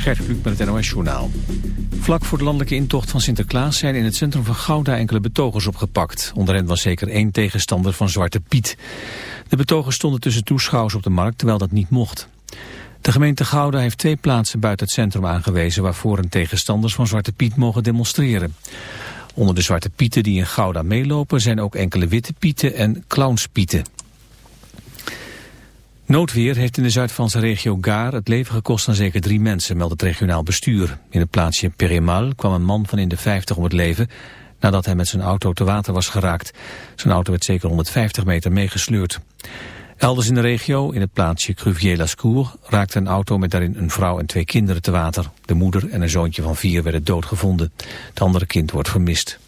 Gert Kluk met het NOS-journaal. Vlak voor de landelijke intocht van Sinterklaas zijn in het centrum van Gouda enkele betogers opgepakt. Onder hen was zeker één tegenstander van Zwarte Piet. De betogers stonden tussen toeschouwers op de markt, terwijl dat niet mocht. De gemeente Gouda heeft twee plaatsen buiten het centrum aangewezen... waarvoor een tegenstanders van Zwarte Piet mogen demonstreren. Onder de Zwarte Pieten die in Gouda meelopen... zijn ook enkele witte pieten en clownspieten. Noodweer heeft in de Zuid-Franse regio Gaar het leven gekost aan zeker drie mensen, meldt het regionaal bestuur. In het plaatsje Perimal kwam een man van in de 50 om het leven nadat hij met zijn auto te water was geraakt. Zijn auto werd zeker 150 meter meegesleurd. Elders in de regio, in het plaatsje Cruvier-Lascour, raakte een auto met daarin een vrouw en twee kinderen te water. De moeder en een zoontje van vier werden doodgevonden. Het andere kind wordt vermist.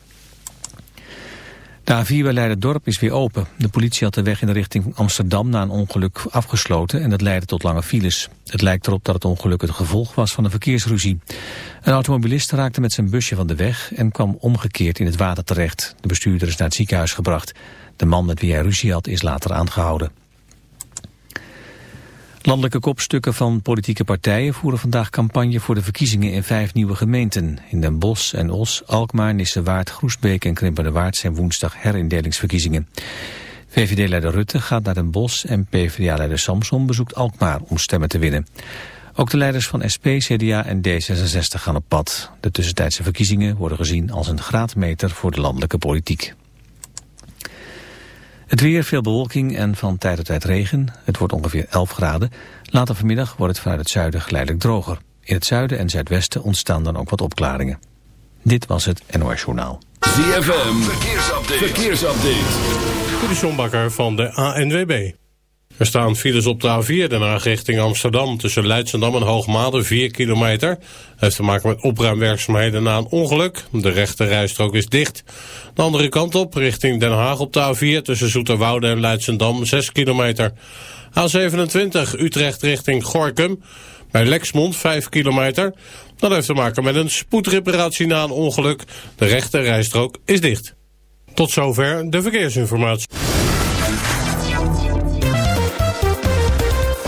De A4 bij Leiderdorp is weer open. De politie had de weg in de richting Amsterdam na een ongeluk afgesloten en dat leidde tot lange files. Het lijkt erop dat het ongeluk het gevolg was van een verkeersruzie. Een automobilist raakte met zijn busje van de weg en kwam omgekeerd in het water terecht. De bestuurder is naar het ziekenhuis gebracht. De man met wie hij ruzie had is later aangehouden. Landelijke kopstukken van politieke partijen voeren vandaag campagne voor de verkiezingen in vijf nieuwe gemeenten. In Den Bosch en Os, Alkmaar, Nissewaard, Groesbeek en Waard zijn woensdag herindelingsverkiezingen. VVD-leider Rutte gaat naar Den Bosch en PvdA-leider Samson bezoekt Alkmaar om stemmen te winnen. Ook de leiders van SP, CDA en D66 gaan op pad. De tussentijdse verkiezingen worden gezien als een graadmeter voor de landelijke politiek. Het weer, veel bewolking en van tijd tot tijd regen. Het wordt ongeveer 11 graden. Later vanmiddag wordt het vanuit het zuiden geleidelijk droger. In het zuiden en zuidwesten ontstaan dan ook wat opklaringen. Dit was het NOS Journaal. ZFM, verkeersupdate. verkeersupdate. De van de ANWB. Er staan files op de A4, daarna richting Amsterdam... tussen Leidschendam en Hoogmade, 4 kilometer. Heeft te maken met opruimwerkzaamheden na een ongeluk. De rechte rijstrook is dicht. De andere kant op, richting Den Haag op de A4... tussen Zoeterwoude en Leidschendam, 6 kilometer. A27, Utrecht richting Gorkum... Bij Lexmond 5 kilometer. Dat heeft te maken met een spoedreparatie na een ongeluk. De rechte rijstrook is dicht. Tot zover de verkeersinformatie.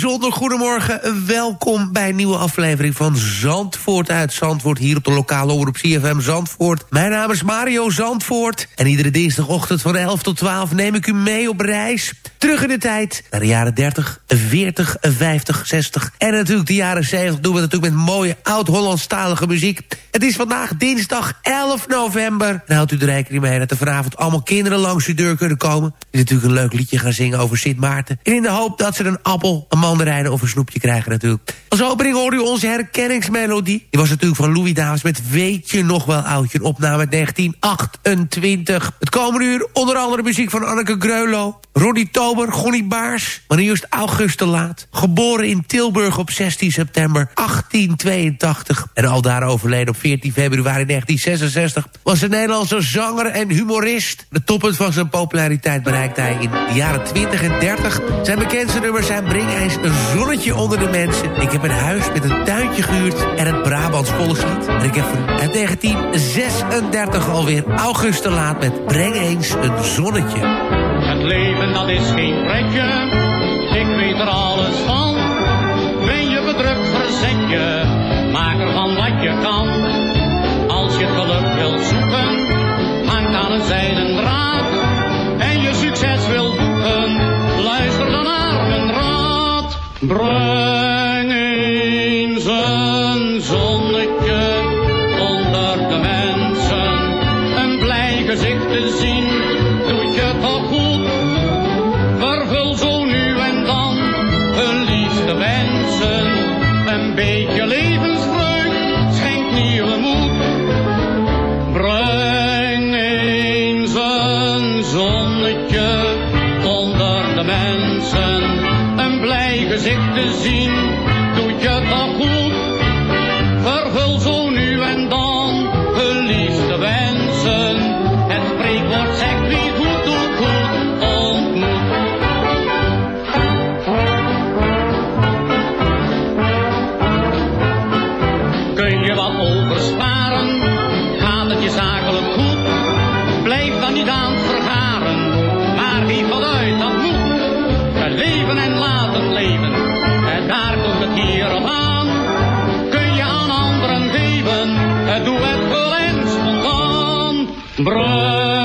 Bijzonder goedemorgen. Welkom bij een nieuwe aflevering van Zandvoort uit Zandvoort. Hier op de lokale omroep CFM Zandvoort. Mijn naam is Mario Zandvoort. En iedere dinsdagochtend van 11 tot 12 neem ik u mee op reis. Terug in de tijd naar de jaren 30, 40, 50, 60 en natuurlijk de jaren 70 doen we natuurlijk met mooie oud-Hollandstalige muziek. Het is vandaag dinsdag 11 november. En houdt u er rekening mee dat er vanavond allemaal kinderen langs uw deur kunnen komen. Die natuurlijk een leuk liedje gaan zingen over Sint Maarten. En in de hoop dat ze een appel, een mandarijn of een snoepje krijgen natuurlijk. Als opening hoorde u onze herkenningsmelodie. Die was natuurlijk van Louis Davis met Weet je nog wel oudje. Een opname uit 1928. Het komende uur onder andere muziek van Anneke Greulow. Ronnie Tober, Gonnie Baars. Maar eerst August de Laat. Geboren in Tilburg op 16 september 1882. En al daar overleden op 14 februari 1966... was een Nederlandse zanger en humorist. De toppunt van zijn populariteit bereikte hij in de jaren 20 en 30. Zijn bekendste nummers zijn Breng eens een zonnetje onder de mensen. Ik heb een huis met een tuintje gehuurd en het Brabants volkslied. En ik heb uit 1936 alweer August de Laat met Breng eens een zonnetje. Het leven dat is geen pretje, ik weet er alles van. Ben je bedrukt, verzet je, maak er van wat je kan. Als je geluk wil zoeken, hangt aan een zijden draad. En je succes wil boeken, luister dan naar mijn raad. Brug. En daar komt het hier op aan. Kun je aan anderen geven, het doe het wel en spontaan. Breng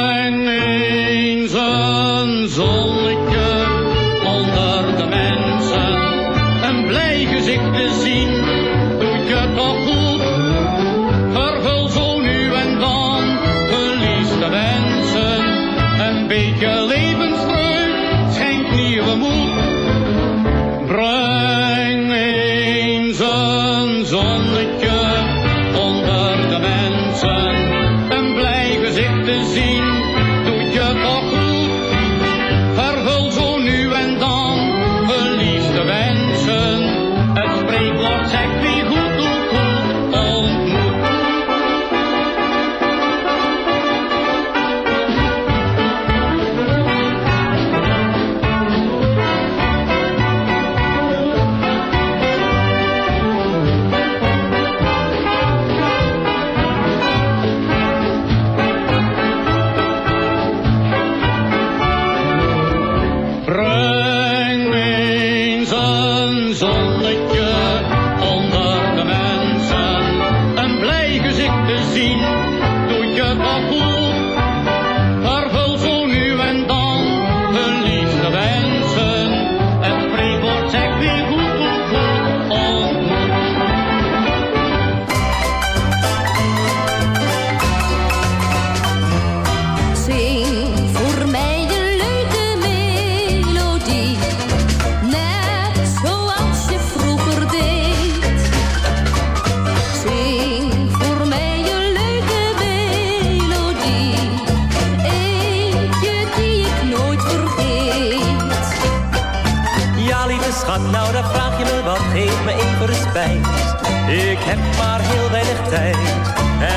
Ik heb maar heel weinig tijd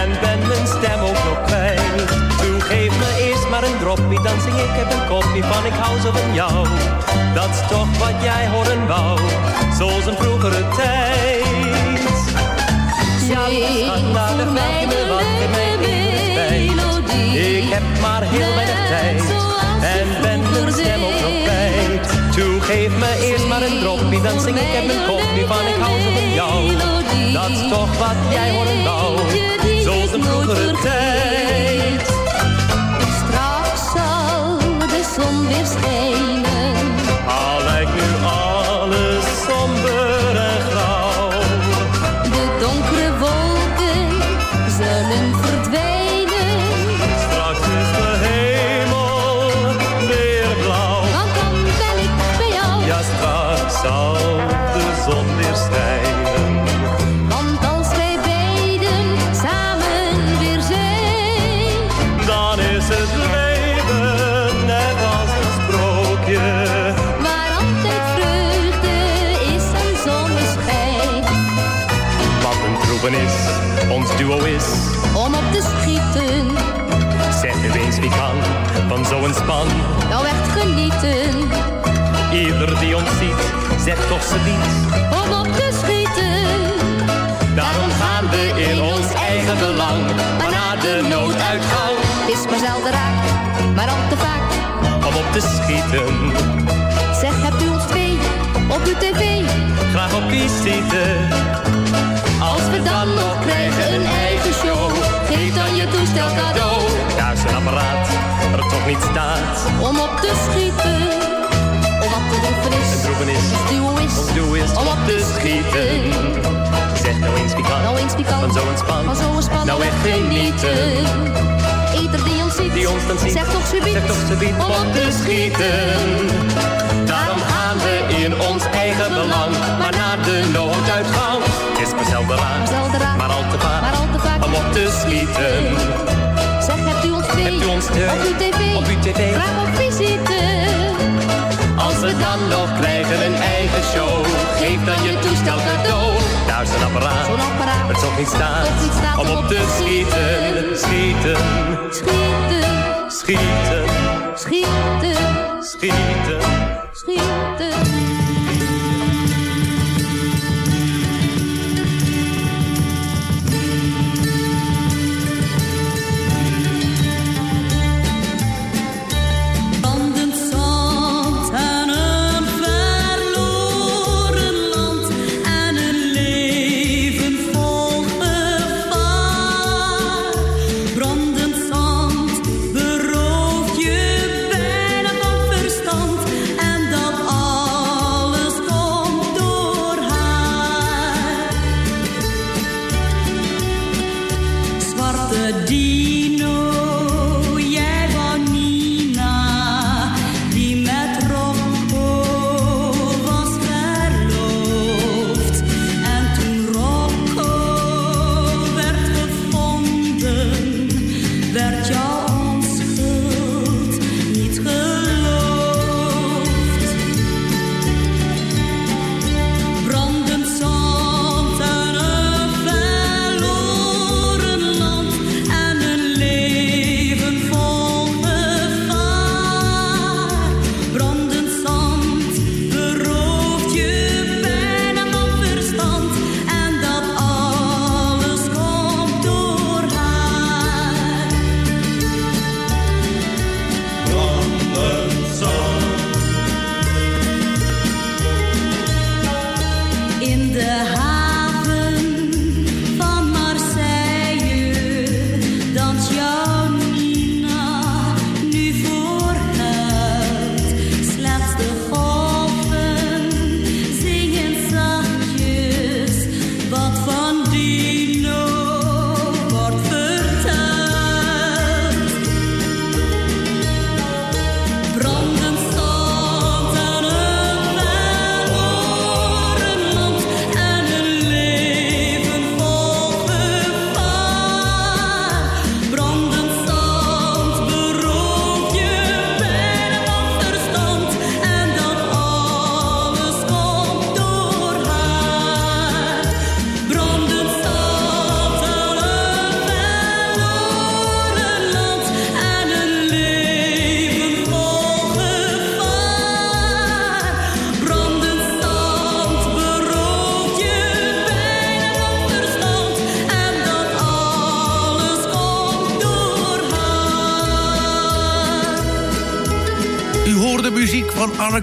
en ben mijn stem ook nog kwijt. Toen geef me eerst maar een droppie, dan zing ik het een kopje van ik hou zo van jou. Dat is toch wat jij horen wou, zoals een vroegere tijd. Ja, schat, nou dan vraag je me wat, geef me even respijt. Ik heb maar heel weinig tijd en ben mijn stem ook nog kwijt. Toe geef me eerst maar een droppie, dan zing ik heb een kopje van ik hou zo van jou. Dat is toch wat jij horen wou, zoals een vroegere tijd. Straks zal de zon weer schijnen. Van zo'n span. nou echt genieten. Ieder die ons ziet, zegt toch ze niet. Om op te schieten. Daarom gaan we in ons eigen belang. Maar na de nooduitgang. Het is maar zelden raak, maar al te vaak. Om op te schieten, Zeg, hebt u ons twee op uw tv? graag op visite. Als we dan nog krijgen een eigen show, geef dan je toestel cadeau. Thuis een apparaat, toch niet staat. Om op te schieten, of wat te droeven is. Een is, Ons duo is, ons duo schieten. Zeg nou eens pikant, Nou eens pikant, van zo'n span, van zo'n span, nou echt genieten. Ieder die ons ziet, Die ons dan ziet, zegt toch subiet, zegt toch subiet om op te schieten. Daarom gaan we in ons eigen belang, maar naar de nooduitgang. Is maar zelden raar, te maar al te vaak om op te schieten. Zeg, hebt u ons twee, Hebt u ons twee, op uw tv, op uw tv, graag op visite. Als we dan nog krijgen een eigen show, geef dan je toestel cadeau. Daar is een apparaat, Zo'n apparaat, het toch niet niet staat om op te schieten. Schieten, Schieten, schieten, schieten, schieten. schieten.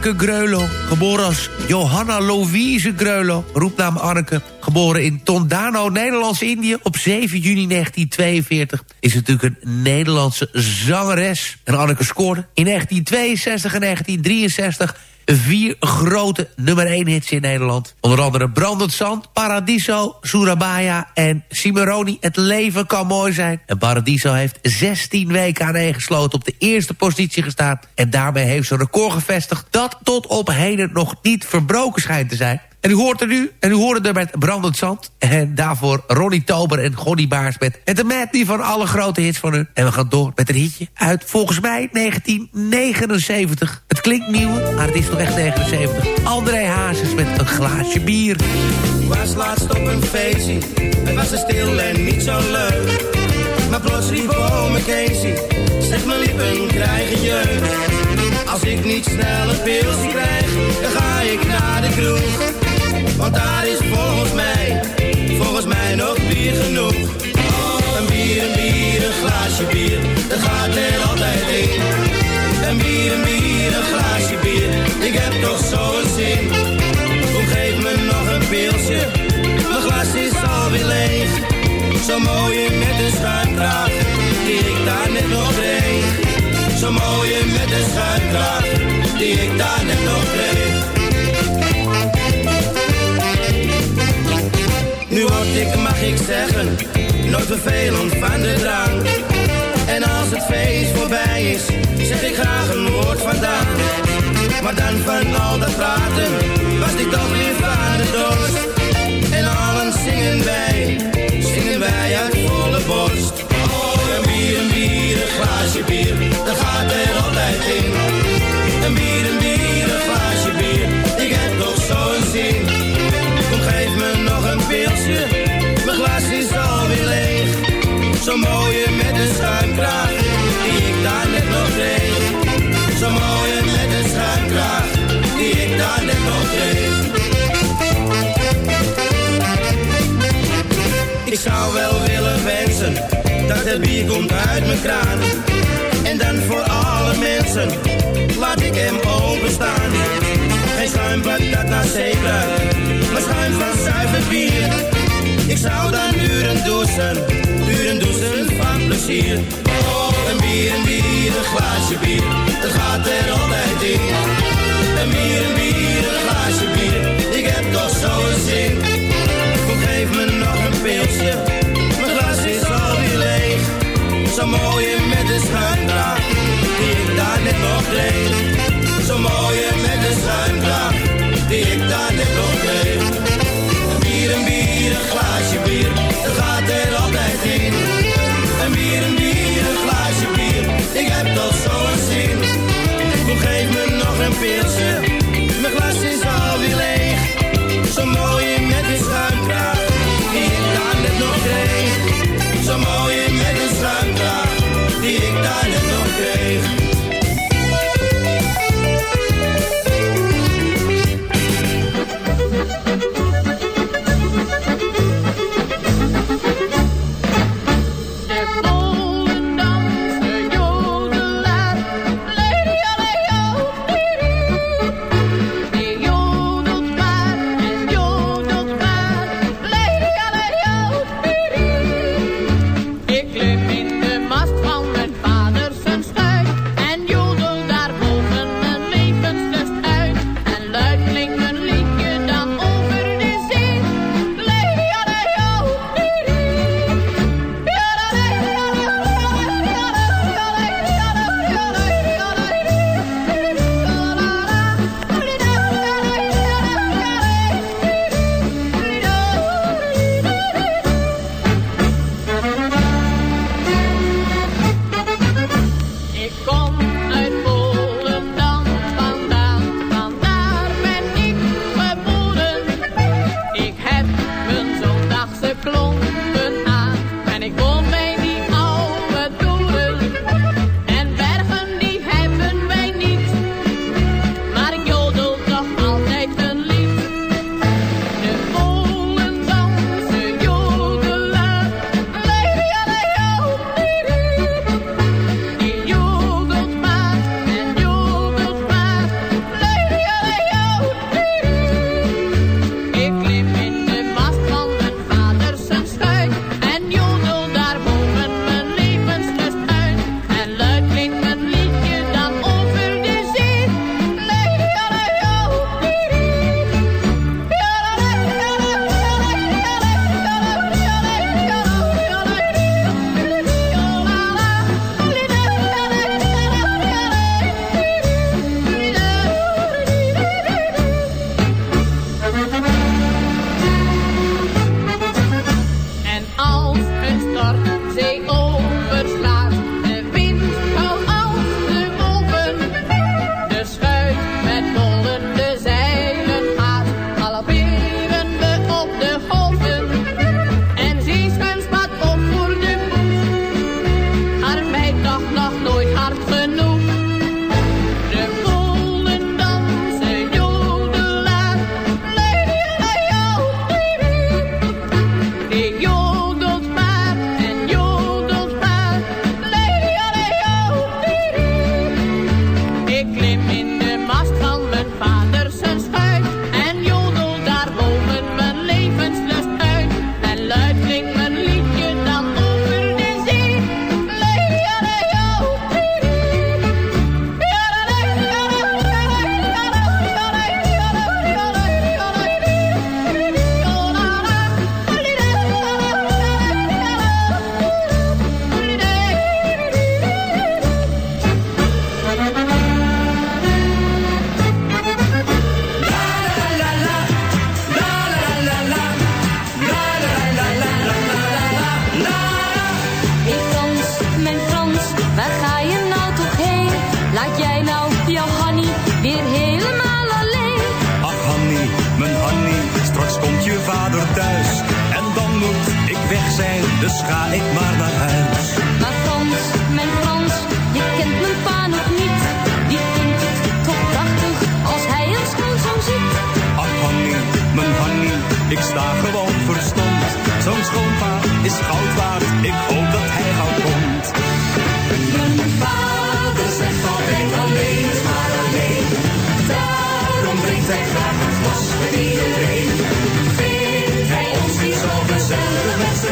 Anneke geboren als Johanna Louise Greulow, roepnaam Anneke, geboren in Tondano, Nederlands-Indië op 7 juni 1942. Is natuurlijk een Nederlandse zangeres. En Anneke scoorde in 1962 en 1963 vier grote nummer 1 hits in Nederland. Onder andere Brandend Zand, Paradiso, Surabaya en Cimarroni. Het leven kan mooi zijn. En Paradiso heeft 16 weken aan gesloten op de eerste positie gestaan. En daarmee heeft ze een record gevestigd dat tot op heden nog niet verbroken schijnt te zijn. En u hoort er nu, en u hoorde er met Brandend Zand. En daarvoor Ronnie Tober en Gonnie Baars met het medley van alle grote hits van hun. En we gaan door met een hitje uit volgens mij 1979. Het klinkt nieuw, maar het is toch echt 79. André Hazes met een glaasje bier. was laatst op een feestje. Het was er stil en niet zo leuk. Maar plots riep ome Casey. Zeg mijn lippen krijgen jeugd. Als ik niet snel een pilsje krijg, dan ga ik naar de kroeg. Want daar is volgens mij, volgens mij nog bier genoeg. Een bier, een bier, een glaasje bier, dat gaat er altijd in. Een bier, een bier, een glaasje bier, ik heb toch zo'n zin. Kom geef me nog een pilsje, mijn glas is alweer leeg. Zo mooie met een schuimkraag, die ik daar net nog kreeg. Zo mooie met een schuimkraag, die ik daar net nog kreeg. Word vervelend van de drank. En als het feest voorbij is, zeg ik graag een woord vandaan. Maar dan van al dat praten, was ik toch weer van de dorst. En allen zingen wij, zingen wij uit volle borst. Oh, een bier, een bier, een glaasje bier, dat het bier komt uit mijn kraan. En dan voor alle mensen, laat ik hem openstaan. Geen dat naar ruikt, maar schuim van zuiver bier. Ik zou dan uren douchen, uren douchen van plezier. Oh, een bier, een bier, een glaasje bier, dat gaat er altijd in. Een bier, een bier, een glaasje bier, ik heb toch zo'n zin. Geef me nog een pilsje, Zo mooie met de schuimkraag, die ik daar net nog kreeg. Zo mooie met de schuimkraag, die ik daar net nog kreeg. Een bier, een bier, een glaasje bier, dat gaat er altijd in. Een bier, een bier, een glaasje bier, ik heb toch zo'n zin. Geef me nog een pilsje,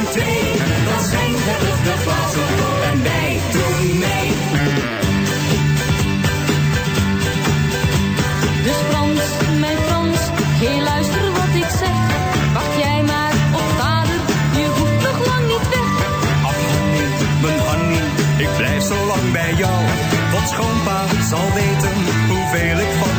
en twee. Dan zijn we op vals en wij doen mee. Dus Frans, mijn Frans, geen luister wat ik zeg. Wacht jij maar op vader, je hoeft nog lang niet weg. Ach, mijn honey, ik blijf zo lang bij jou. Wat schoonpa zal weten hoeveel ik van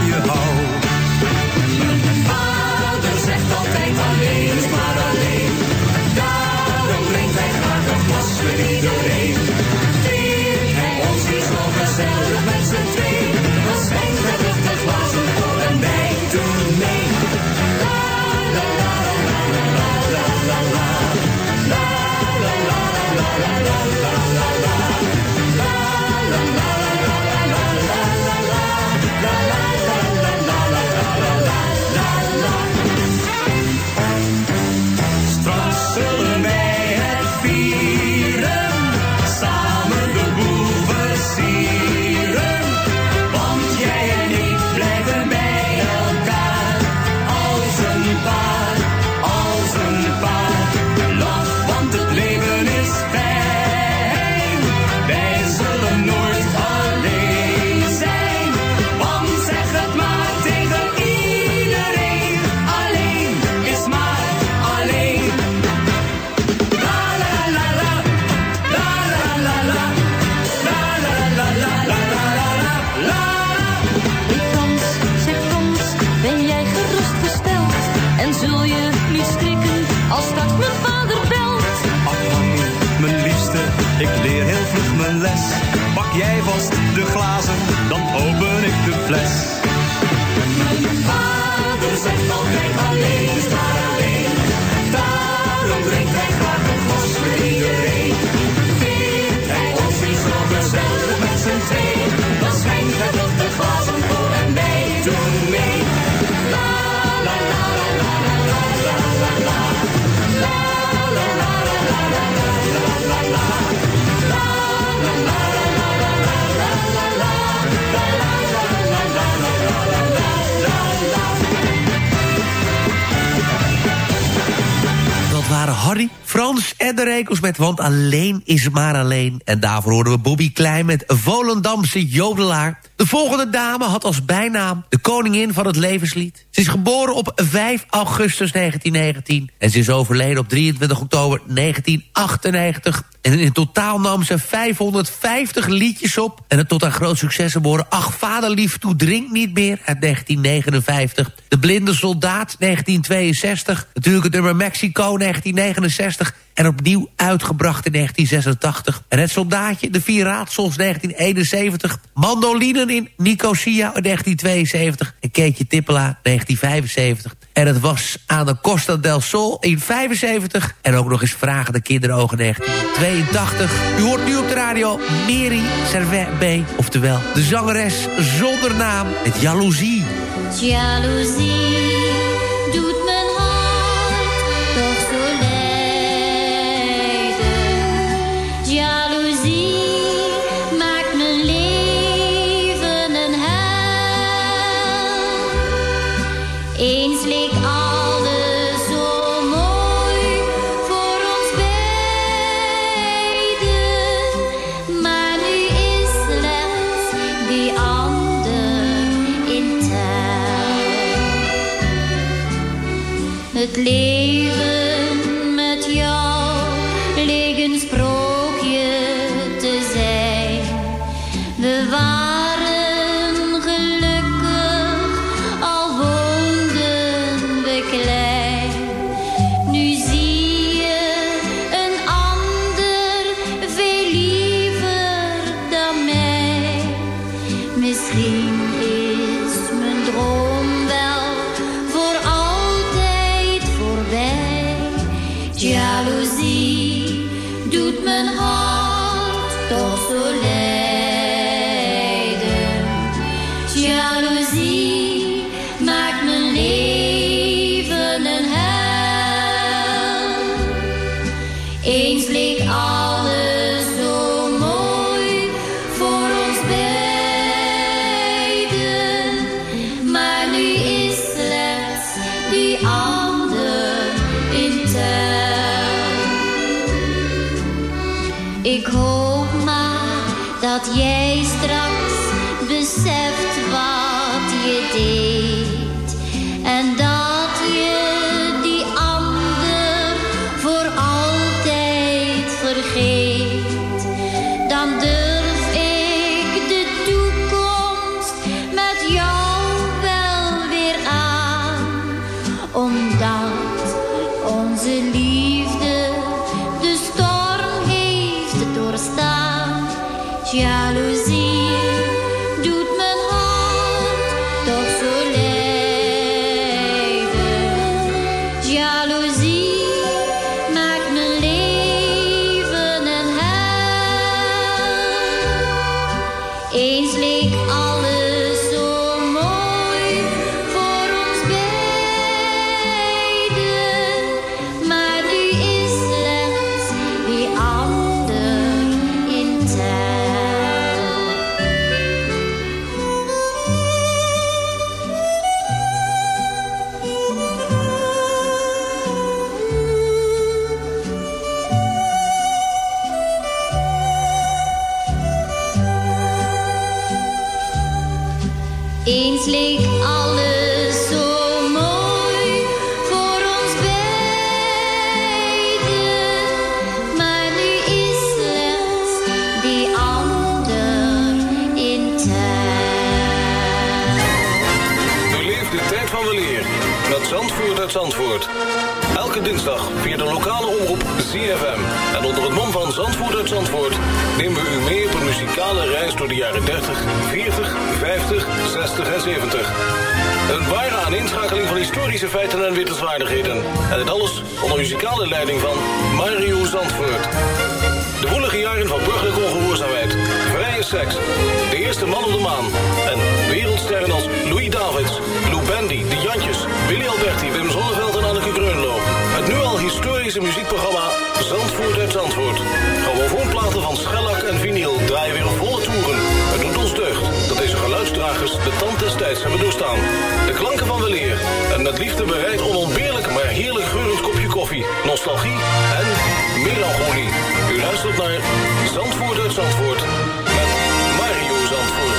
waren Harry, Frans en de Rekels met Want Alleen is maar alleen. En daarvoor horen we Bobby Klein met Volendamse Jodelaar. De volgende dame had als bijnaam de koningin van het levenslied. Ze is geboren op 5 augustus 1919 en ze is overleden op 23 oktober 1998. En in totaal nam ze 550 liedjes op en het tot haar groot succes Acht Ach, vaderlief, toe drink niet meer uit 1959. De blinde soldaat 1962, natuurlijk het nummer Mexico 1969 en opnieuw uitgebracht in 1986. En soldaatje, de vier raadsels 1971... mandolinen in Nicosia 1972 en Keetje Tippela 1975. En het was aan de Costa del Sol in 75. En ook nog eens Vragen de Kinderogen 1982. U hoort nu op de radio Mary Servet B. Oftewel, de zangeres zonder naam. Het Jaloezie. Leave. Jaloezie nostalgie en melancholie. U luistert naar Zandvoort uit Zandvoort met Mario Zandvoort.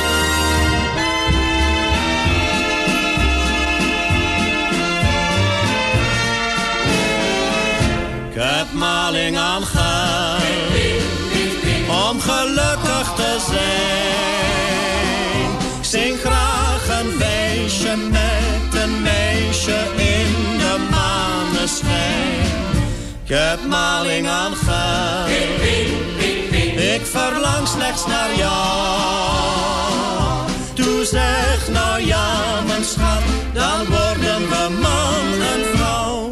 Ik heb maling aan geld om gelukkig te zijn. Ik Zing graag een feestje met een meisje in de maneschijn. Ik heb maling aan geld. Ik verlang slechts naar jou. Toe zeg nou ja, mijn schat, dan worden we man en vrouw.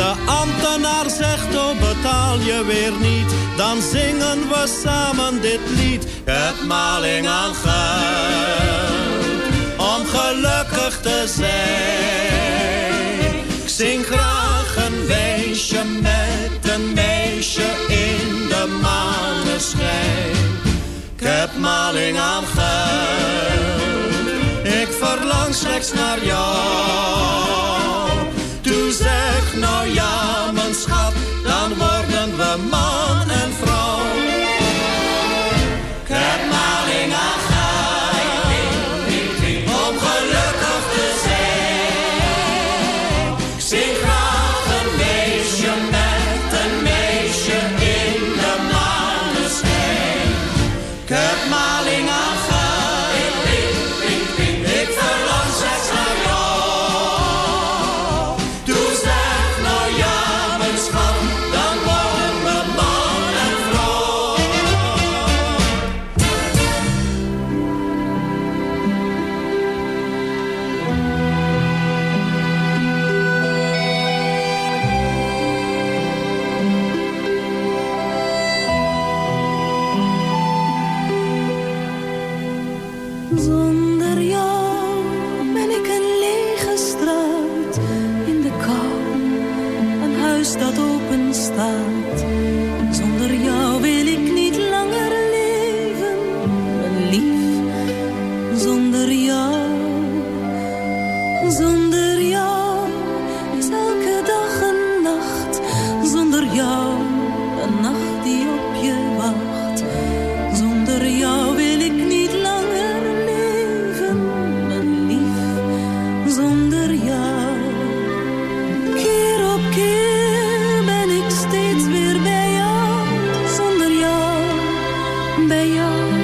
De ambtenaar zegt, oh betaal je weer niet. Dan zingen we samen dit lied. Het maling aan geld, om gelukkig te zijn. Ik zing graag een weesje met een meisje in de maneschijn. Ik heb maling aan geld. verlang slechts naar jou. Zeg nou ja, mijn schat, dan worden we man en vrouw. Bij jou.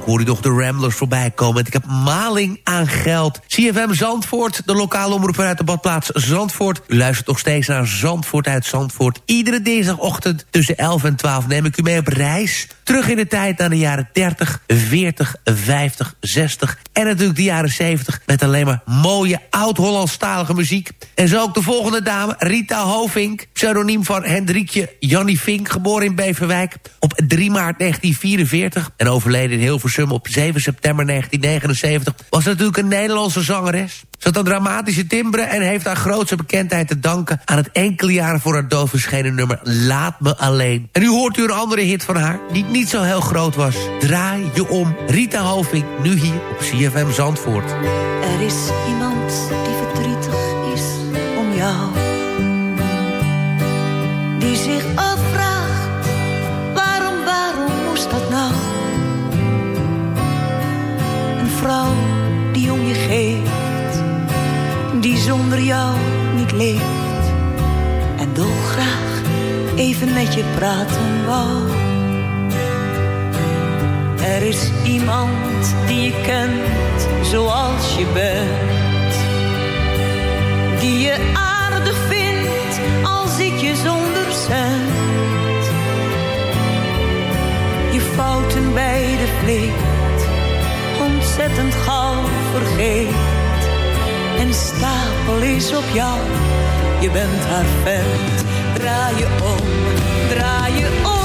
Ook hoor u nog de Voorbij komen. Ik heb maling aan geld. CFM Zandvoort, de lokale omroep uit de badplaats Zandvoort. U luistert nog steeds naar Zandvoort uit Zandvoort. Iedere dinsdagochtend tussen 11 en 12 neem ik u mee op reis. Terug in de tijd naar de jaren 30, 40, 50, 60 en natuurlijk de jaren 70... met alleen maar mooie oud-Hollandstalige muziek. En zo ook de volgende dame, Rita Hovink... pseudoniem van Hendrikje Jannie Vink, geboren in Beverwijk... op 3 maart 1944 en overleden in Hilversum op 7 september 1979... was natuurlijk een Nederlandse zangeres. Ze had een dramatische timbre en heeft haar grootste bekendheid te danken... aan het enkele jaren voor haar dood verschenen nummer Laat Me Alleen. En nu hoort u een andere hit van haar, die niet zo heel groot was. Draai je om. Rita Hovink, nu hier op CFM Zandvoort. Er is iemand die verdrietig is om jou. Die zich afvraagt, waarom, waarom moest dat nou? Vrouw die om je geeft, die zonder jou niet leeft. En dolgraag even met je praten wou. Er is iemand die je kent zoals je bent. Die je aardig vindt als ik je zonder cent. Je fouten bij de ontzettend gauw vergeet. En stapel is op jou, je bent haar vent. Draai je om, draai je om.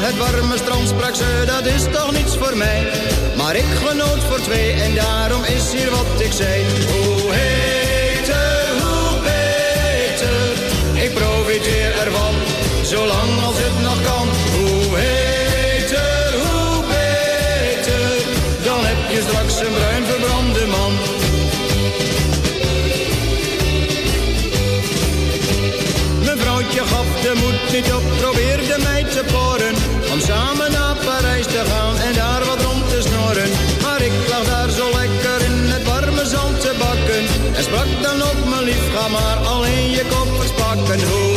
het warme strand sprak ze, dat is toch niets voor mij. Maar ik genoot voor twee en daarom is hier wat ik zei. Hoe heter, hoe beter, ik profiteer ervan, zolang als het nog kan. Hoe heter, hoe beter, dan heb je straks een bruin verbrande man. Je gaf de moed niet op, probeerde mij te poren. can hold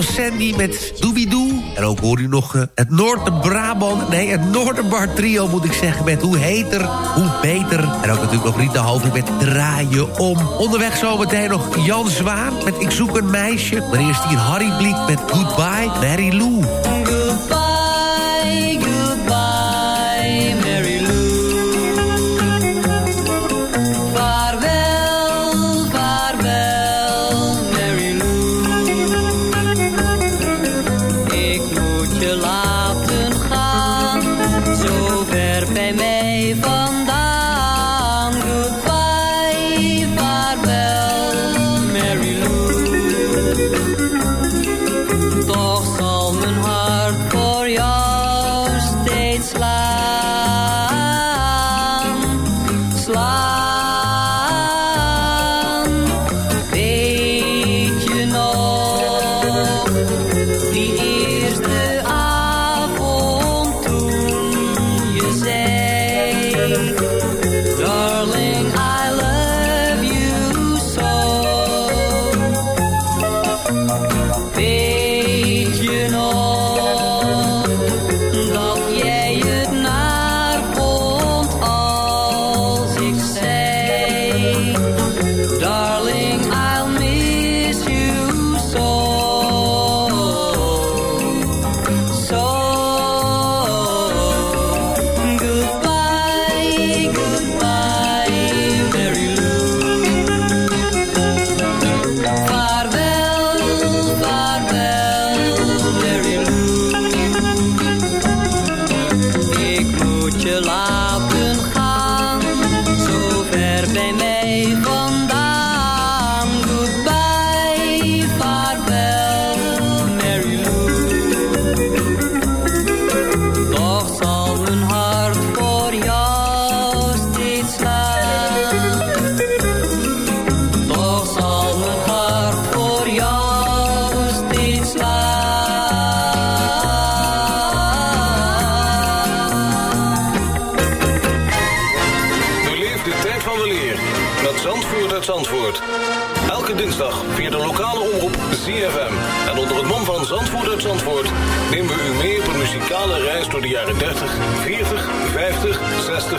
was Sandy met Doobie-Doo. En ook hoor u nog eh, het Noorden Brabant. nee, het Noorderbar trio moet ik zeggen... met hoe heter, hoe beter. En ook natuurlijk nog Rita Hoving met Draaien Om. Onderweg zometeen nog Jan Zwaan met Ik zoek een meisje. Maar eerst hier Harry Bleek met Goodbye Mary Lou.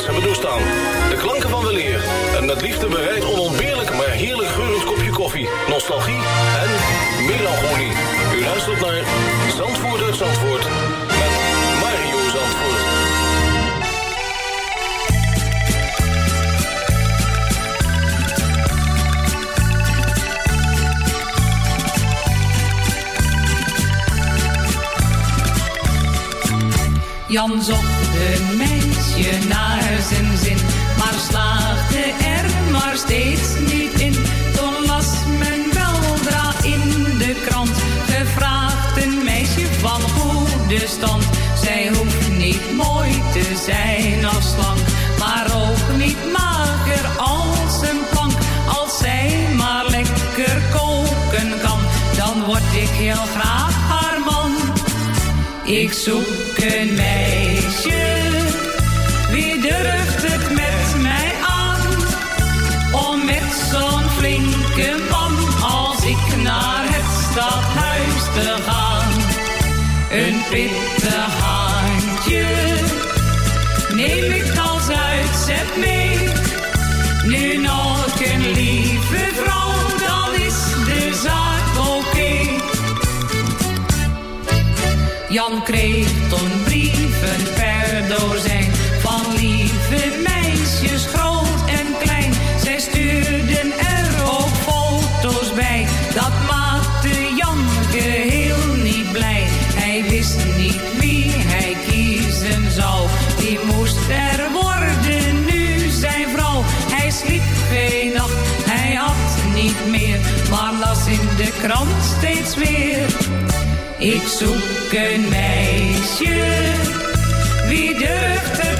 tijds hebben doorstaan. De klanken van weleer en met liefde bereid onontbeerlijk maar heerlijk geurend kopje koffie, nostalgie en melancholie. U luistert naar Zandvoort uit Zandvoort met Mario Zandvoort. Jan zocht een meisje naar zijn zin, maar slaagde er maar steeds niet in. Toen las men weldra in de krant, gevraagd een meisje van goede stand. Zij hoeft niet mooi te zijn als slank, maar ook niet mager als een plank. Als zij maar lekker koken kan, dan word ik heel graag. Ik zoek een meisje, wie durft het met mij aan? Om met zo'n flinke man als ik naar het stadhuis te gaan. Een pittig handje, neem ik Jan kreeg toen brieven per dozijn van lieve meisjes, groot en klein. Zij stuurden er ook foto's bij, dat maakte Jan geheel niet blij. Hij wist niet wie hij kiezen zou, die moest er worden nu zijn vrouw. Hij sliep geen nacht, hij had niet meer, maar las in de krant steeds weer. Ik zoek een meisje, wie durft het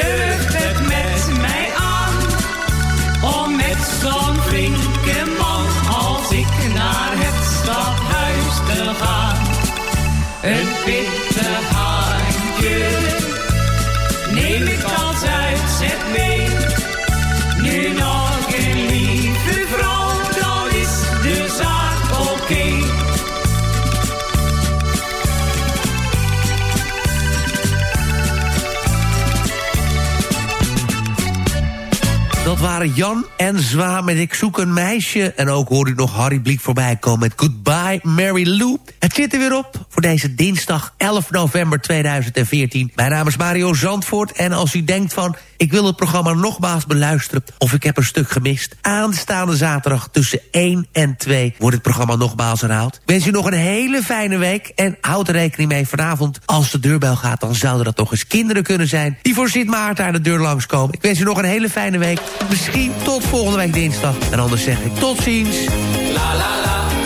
durft het met mij aan? Om met zo'n flinke man als ik naar het stadhuis te gaan. Een pittig waren Jan en Zwa met Ik zoek een meisje. En ook hoorde u nog Harry Bliek voorbij komen met Goodbye Mary Lou. Het zit er weer op voor deze dinsdag 11 november 2014. Mijn naam is Mario Zandvoort. En als u denkt van, ik wil het programma nogmaals beluisteren... of ik heb een stuk gemist. Aanstaande zaterdag tussen 1 en 2 wordt het programma nogmaals herhaald. Ik wens u nog een hele fijne week. En houd er rekening mee vanavond, als de deurbel gaat... dan zouden dat nog eens kinderen kunnen zijn... die voor Sint Maarten aan de deur langskomen. Ik wens u nog een hele fijne week. Misschien tot volgende week dinsdag. En anders zeg ik tot ziens. La la la. La